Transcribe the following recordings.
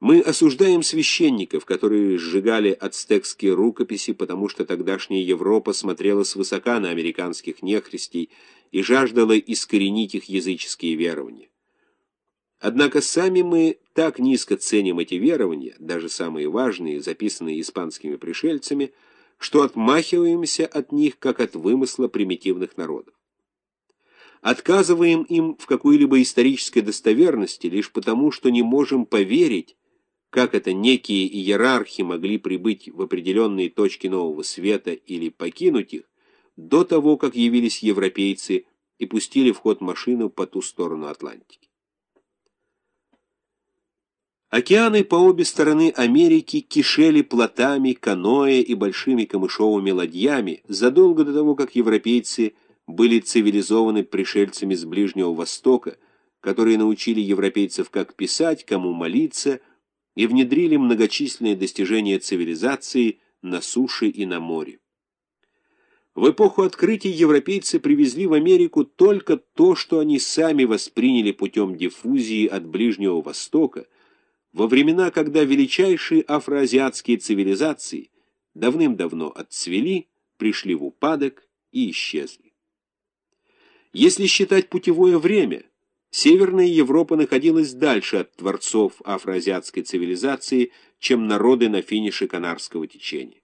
Мы осуждаем священников, которые сжигали ацтекские рукописи, потому что тогдашняя Европа смотрела свысока на американских нехристей и жаждала искоренить их языческие верования. Однако сами мы так низко ценим эти верования, даже самые важные, записанные испанскими пришельцами, что отмахиваемся от них, как от вымысла примитивных народов. Отказываем им в какой-либо исторической достоверности лишь потому, что не можем поверить, как это некие иерархи могли прибыть в определенные точки нового света или покинуть их, до того, как явились европейцы и пустили в ход машину по ту сторону Атлантики. Океаны по обе стороны Америки кишели плотами, каноэ и большими камышовыми ладьями задолго до того, как европейцы были цивилизованы пришельцами с Ближнего Востока, которые научили европейцев как писать, кому молиться, и внедрили многочисленные достижения цивилизации на суше и на море. В эпоху открытий европейцы привезли в Америку только то, что они сами восприняли путем диффузии от Ближнего Востока, во времена, когда величайшие афроазиатские цивилизации давным-давно отцвели, пришли в упадок и исчезли. Если считать путевое время – Северная Европа находилась дальше от творцов афроазиатской цивилизации, чем народы на финише Канарского течения.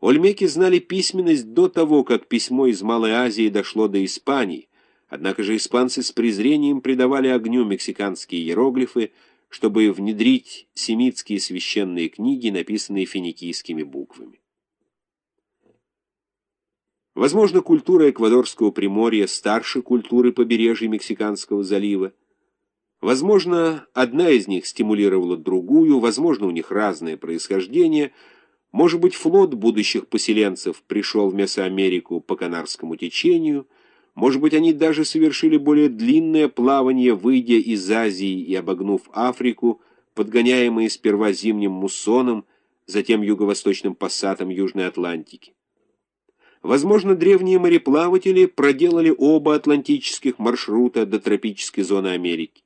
Ольмеки знали письменность до того, как письмо из Малой Азии дошло до Испании, однако же испанцы с презрением придавали огню мексиканские иероглифы, чтобы внедрить семитские священные книги, написанные финикийскими буквами. Возможно, культура Эквадорского приморья старше культуры побережья Мексиканского залива. Возможно, одна из них стимулировала другую, возможно, у них разное происхождение. Может быть, флот будущих поселенцев пришел в Месоамерику по Канарскому течению. Может быть, они даже совершили более длинное плавание, выйдя из Азии и обогнув Африку, подгоняемые сперва зимним муссоном, затем юго-восточным пассатом Южной Атлантики. Возможно, древние мореплаватели проделали оба атлантических маршрута до тропической зоны Америки.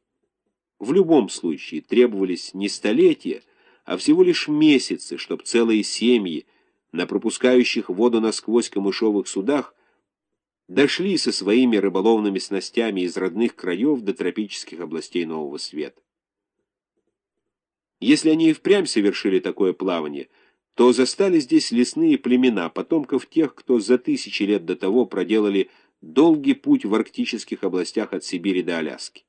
В любом случае требовались не столетия, а всего лишь месяцы, чтобы целые семьи на пропускающих воду насквозь камышовых судах дошли со своими рыболовными снастями из родных краев до тропических областей Нового Света. Если они и впрямь совершили такое плавание – то застали здесь лесные племена, потомков тех, кто за тысячи лет до того проделали долгий путь в арктических областях от Сибири до Аляски.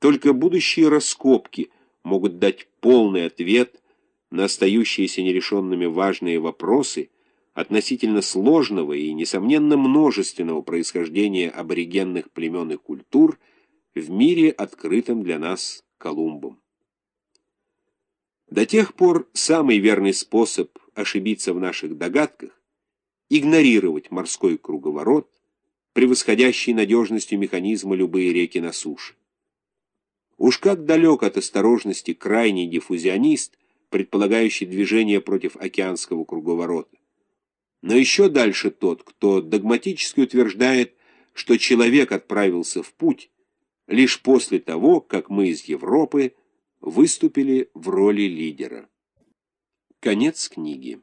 Только будущие раскопки могут дать полный ответ на остающиеся нерешенными важные вопросы относительно сложного и, несомненно, множественного происхождения аборигенных племен и культур в мире, открытом для нас Колумбом. До тех пор самый верный способ ошибиться в наших догадках — игнорировать морской круговорот, превосходящий надежностью механизма любые реки на суше. Уж как далек от осторожности крайний диффузионист, предполагающий движение против океанского круговорота. Но еще дальше тот, кто догматически утверждает, что человек отправился в путь лишь после того, как мы из Европы выступили в роли лидера. Конец книги.